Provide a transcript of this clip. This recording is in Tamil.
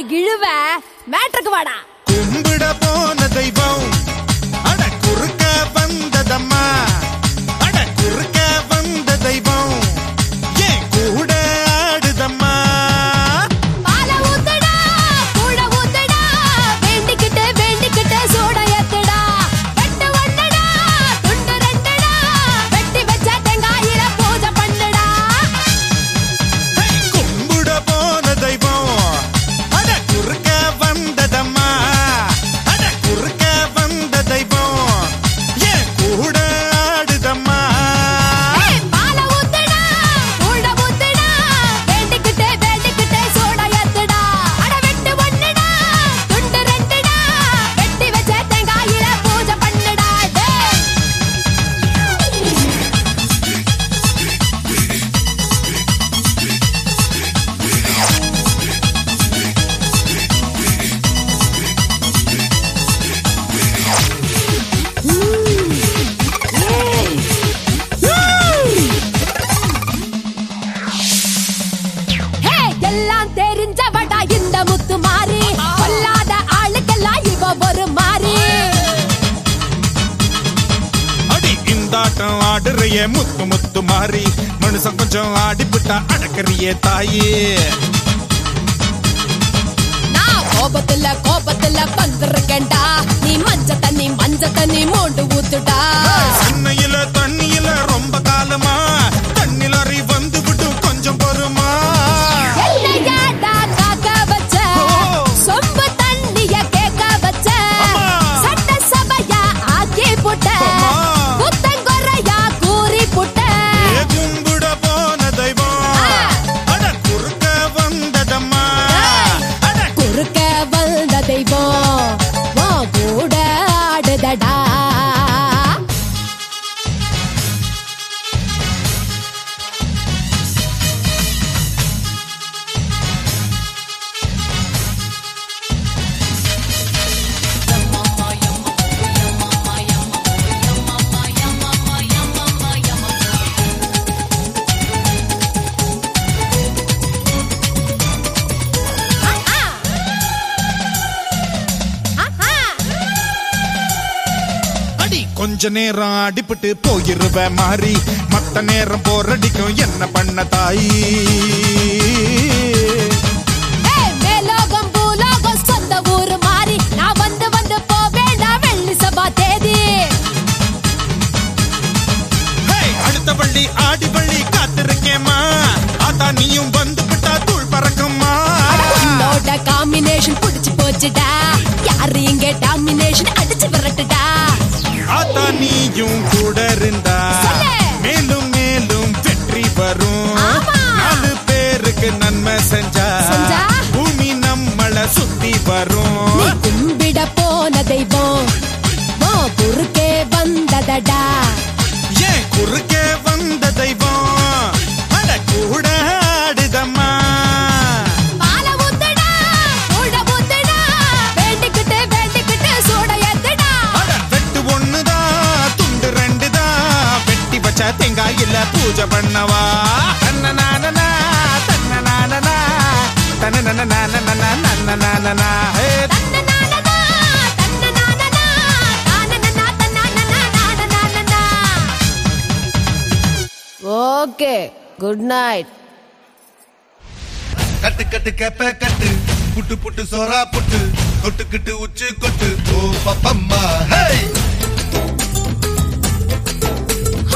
இழுவ மேட்ருக்கு வாடா. கும்பிட போன தெய்வம் அட குறுக்க வந்ததம்மா. ஆடுறைய முத்து முத்து மாறி. மனுஷன் கொஞ்சம் ஆடிப்புட்டா அடக்கறிய தாயே. கோபத்துல கொஞ்ச நேரம் அடிபட்டு போயிருவ மாறி. மத்த நேரம் போரடிக்கும் என்ன பண்ண தாயி? பள்ளி ஆடி பள்ளி காத்திருக்கேம்மா. அதா நீயும் வந்து விட்டா தூள் பறக்கும்மா. உன்னோட காம்பினேஷன் புடிச்சு போச்சுடா. யாரு இங்க டாமினேஷன் அடிச்சு விரட்டுடா. நீயும் கூட இருந்தா மேலும் மேலும் வெற்றி வரும். நாலு பேருக்கு நன்மை செஞ்சா தண்ணியில பூஜை பண்ணவா? தன்ன நானனா தன்ன நானனா தன்ன நானனா நன்ன நானனா ஓகே குட் நைட் கட்டு கட்டு கேப்ப கட்டு. புட்டு புட்டு சோரா புட்டு. தொட்டுக்கிட்டு உச்சி கொட்டு. ஓ பப்பம்மா. ஹே!